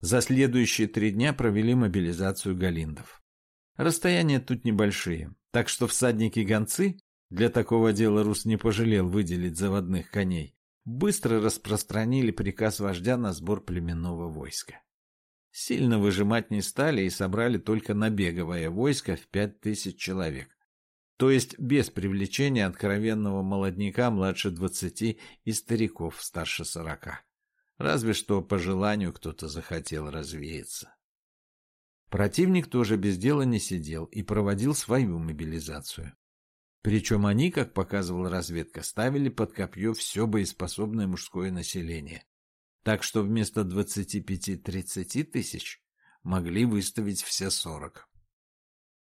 За следующие три дня провели мобилизацию галиндов. Расстояния тут небольшие, так что всадники-гонцы, для такого дела Рус не пожалел выделить заводных коней, быстро распространили приказ вождя на сбор племенного войска. Сильно выжимать не стали и собрали только набеговое войско в пять тысяч человек. То есть без привлечения откровенного молодняка младше двадцати и стариков старше сорока. Разве что по желанию кто-то захотел развеяться. Противник тоже без дела не сидел и проводил свою мобилизацию. Причем они, как показывала разведка, ставили под копье все боеспособное мужское население. Так что вместо 25-30 тысяч могли выставить все 40.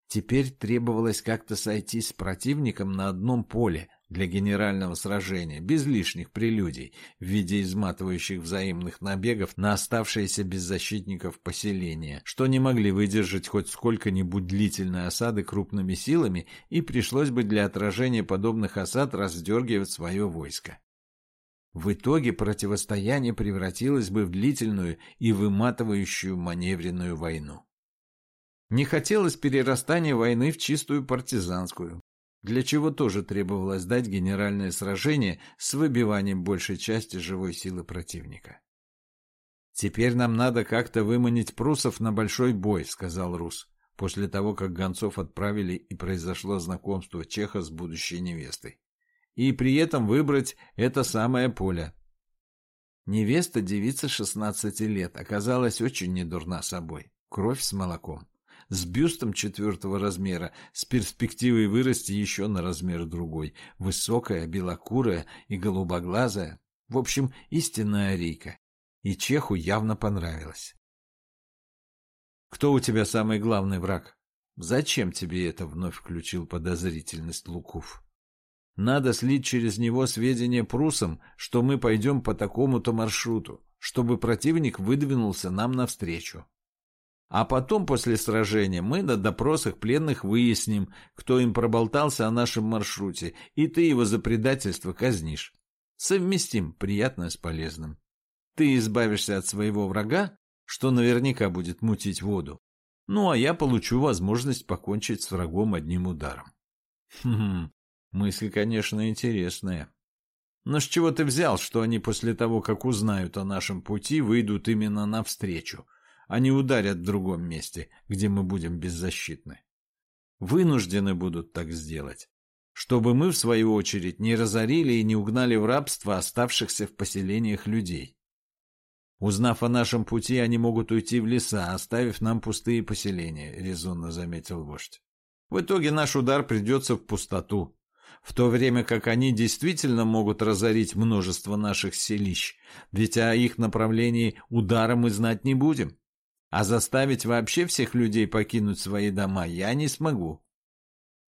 Теперь требовалось как-то сойти с противником на одном поле, для генерального сражения, без лишних прелюдий, в виде изматывающих взаимных набегов на оставшиеся без защитников поселения, что не могли выдержать хоть сколько-нибудь длительной осады крупными силами, и пришлось бы для отражения подобных осад раздергивать свое войско. В итоге противостояние превратилось бы в длительную и выматывающую маневренную войну. Не хотелось перерастания войны в чистую партизанскую, для чего тоже требовалось дать генеральное сражение с выбиванием большей части живой силы противника. «Теперь нам надо как-то выманить прусов на большой бой», — сказал Рус, после того, как гонцов отправили и произошло знакомство Чеха с будущей невестой. «И при этом выбрать это самое поле». Невеста, девица 16 лет, оказалась очень недурна собой. Кровь с молоком с бюстом четвертого размера, с перспективой вырасти еще на размер другой, высокая, белокурая и голубоглазая, в общем, истинная арийка. И Чеху явно понравилось. «Кто у тебя самый главный враг? Зачем тебе это?» — вновь включил подозрительность Луков. «Надо слить через него сведения прусам, что мы пойдем по такому-то маршруту, чтобы противник выдвинулся нам навстречу. А потом, после сражения, мы на допросах пленных выясним, кто им проболтался о нашем маршруте, и ты его за предательство казнишь. Совместим приятное с полезным. Ты избавишься от своего врага, что наверняка будет мутить воду. Ну, а я получу возможность покончить с врагом одним ударом. Хм, мысль, конечно, интересная. Но с чего ты взял, что они после того, как узнают о нашем пути, выйдут именно навстречу? — они ударят в другом месте, где мы будем беззащитны. Вынуждены будут так сделать, чтобы мы, в свою очередь, не разорили и не угнали в рабство оставшихся в поселениях людей. Узнав о нашем пути, они могут уйти в леса, оставив нам пустые поселения, — резонно заметил вождь. В итоге наш удар придется в пустоту, в то время как они действительно могут разорить множество наших селищ, ведь о их направлении удара мы знать не будем. А заставить вообще всех людей покинуть свои дома я не смогу.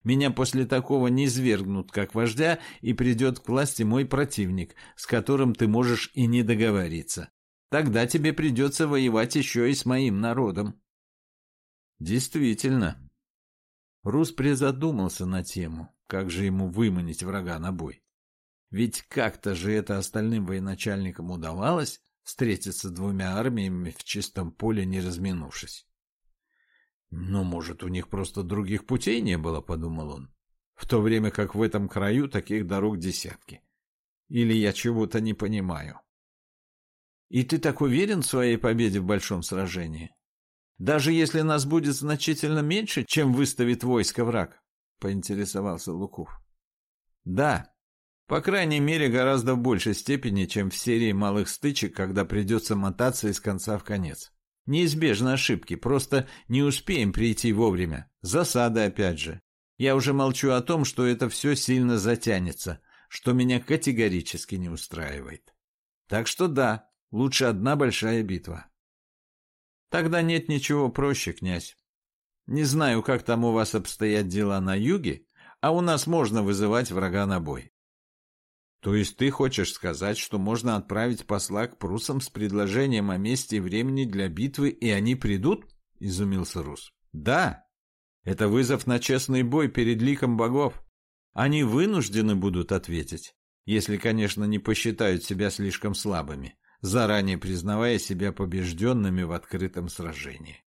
Меня после такого не свергнут как вождя, и придет к власти мой противник, с которым ты можешь и не договориться. Тогда тебе придется воевать еще и с моим народом. Действительно. Рус призадумался на тему, как же ему выманить врага на бой. Ведь как-то же это остальным военачальникам удавалось, встретиться двумя армиями в чистом поле, не разминувшись. «Ну, может, у них просто других путей не было», — подумал он. «В то время как в этом краю таких дорог десятки. Или я чего-то не понимаю». «И ты так уверен в своей победе в большом сражении? Даже если нас будет значительно меньше, чем выставит войско враг?» — поинтересовался Луков. «Да», по крайней мере, гораздо большей степени, чем в серии малых стычек, когда придется мотаться из конца в конец. Неизбежны ошибки, просто не успеем прийти вовремя. Засады опять же. Я уже молчу о том, что это все сильно затянется, что меня категорически не устраивает. Так что да, лучше одна большая битва. Тогда нет ничего проще, князь. Не знаю, как там у вас обстоят дела на юге, а у нас можно вызывать врага на бой. То есть ты хочешь сказать, что можно отправить посла к прусам с предложением о месте и времени для битвы, и они придут? Изумился Рус. Да. Это вызов на честный бой перед ликом богов. Они вынуждены будут ответить, если, конечно, не посчитают себя слишком слабыми. заранее признавая себя побежденными в открытом сражении.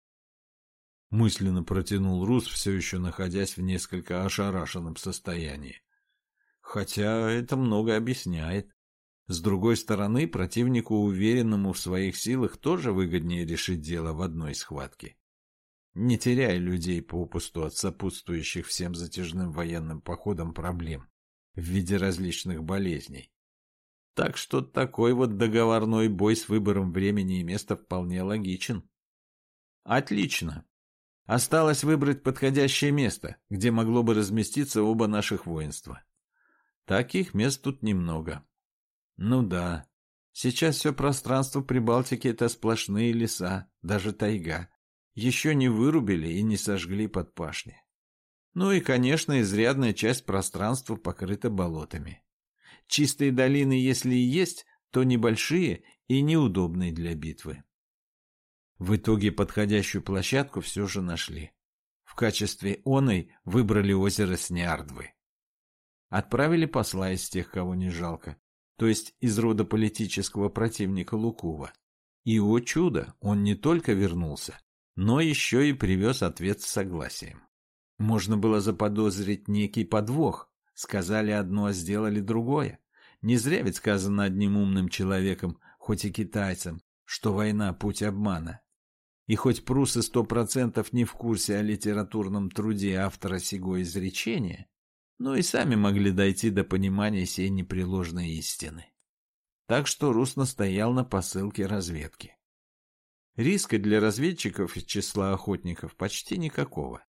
Мысленно протянул Рус, все еще находясь в несколько ошарашенном состоянии. Хотя это много объясняет. С другой стороны, противнику, уверенному в своих силах, тоже выгоднее решить дело в одной схватке. Не теряя людей попусту от сопутствующих всем затяжным военным походам проблем в виде различных болезней. Так что такой вот договорной бой с выбором времени и места вполне логичен. Отлично. Осталось выбрать подходящее место, где могло бы разместиться оба наших воинства. Таких мест тут немного. Ну да, сейчас все пространство Прибалтики — это сплошные леса, даже тайга. Еще не вырубили и не сожгли под пашни. Ну и, конечно, изрядная часть пространства покрыта болотами. Чистые долины, если и есть, то небольшие и неудобные для битвы. В итоге подходящую площадку все же нашли. В качестве оной выбрали озеро Снярдвы. Отправили посла из тех, кого не жалко, то есть из рода политического противника Лукува. И, о чудо, он не только вернулся, но еще и привез ответ с согласием. Можно было заподозрить некий подвох. Сказали одно, а сделали другое. Не зря ведь сказано одним умным человеком, хоть и китайцам, что война – путь обмана. И хоть прусы сто процентов не в курсе о литературном труде автора сего изречения, но и сами могли дойти до понимания сей непреложной истины. Так что Рус настоял на посылке разведки. Риска для разведчиков из числа охотников почти никакого.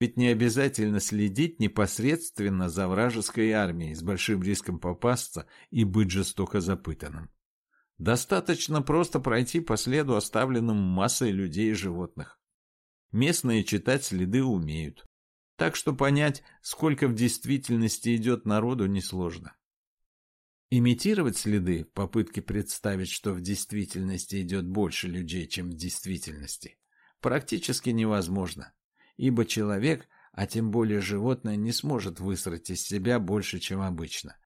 Ведь не обязательно следить непосредственно за вражеской армией с большим риском попасться и быть жестоко запытанным. Достаточно просто пройти по следу, оставленному массой людей и животных. Местные читать следы умеют. Так что понять, сколько в действительности идет народу, несложно. Имитировать следы в попытке представить, что в действительности идет больше людей, чем в действительности, практически невозможно, ибо человек, а тем более животное, не сможет высрать из себя больше, чем обычно.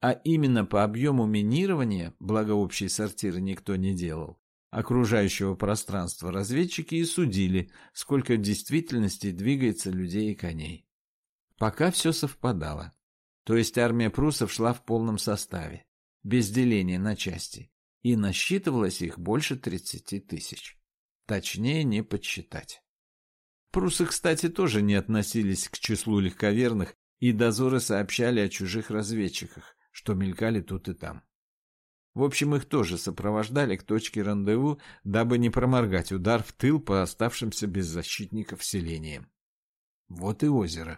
А именно по объему минирования, благо общие сортиры никто не делал, окружающего пространства разведчики и судили, сколько в действительности двигается людей и коней. Пока все совпадало. То есть армия пруссов шла в полном составе, без деления на части, и насчитывалось их больше 30 тысяч. Точнее не подсчитать. Прусы, кстати, тоже не относились к числу легковерных, и дозоры сообщали о чужих разведчиках, что мелькали тут и там. В общем, их тоже сопровождали к точке рандеву, дабы не проморгать удар в тыл по оставшимся без защитников селениям. Вот и озеро.